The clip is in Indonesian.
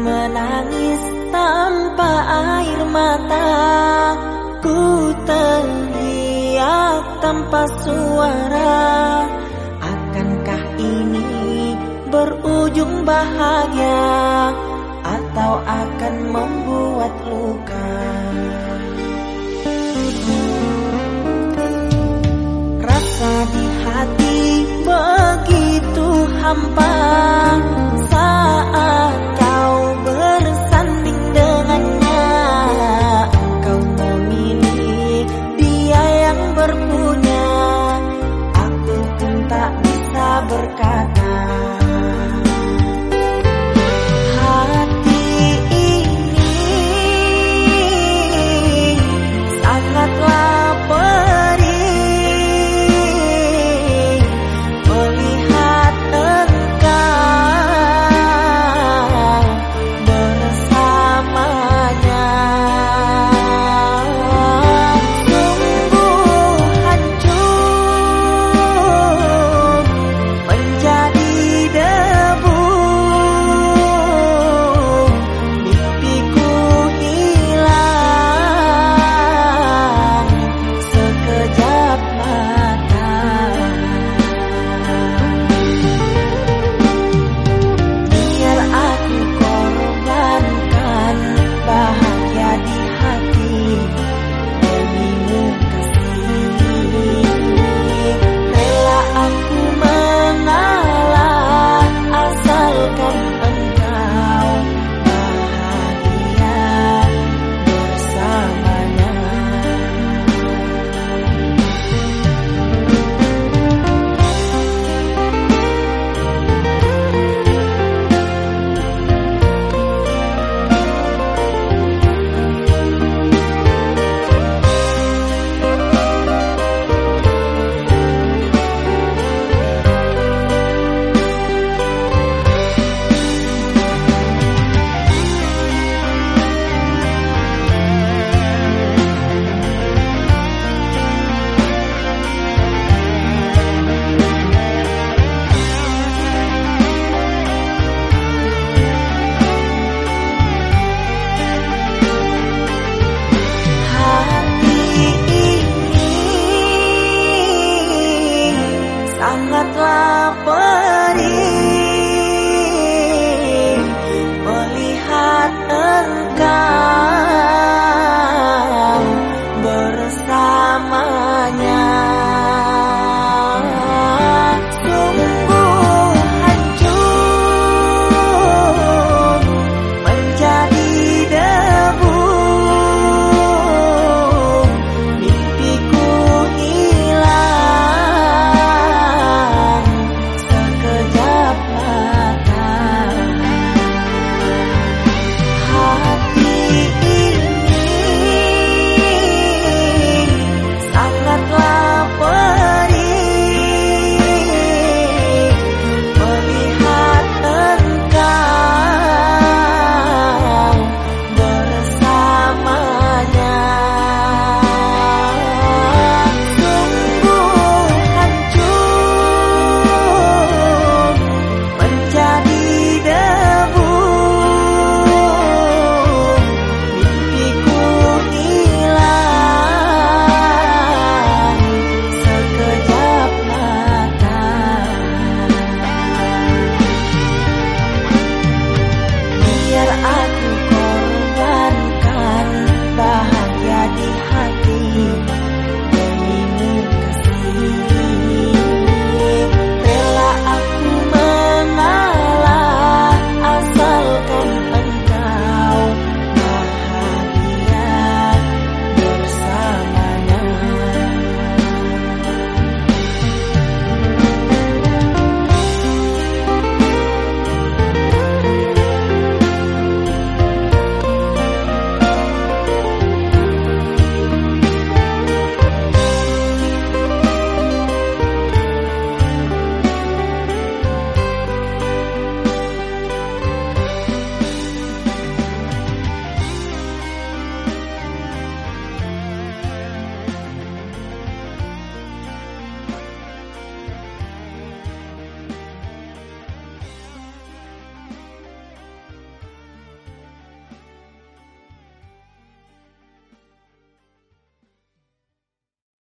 menangis tanpa air mata. Ku teriak tanpa suara. Akankah ini berujung bahagia Atau akan membuat luka? Rasa di hati begitu hampa. tak bisa berkata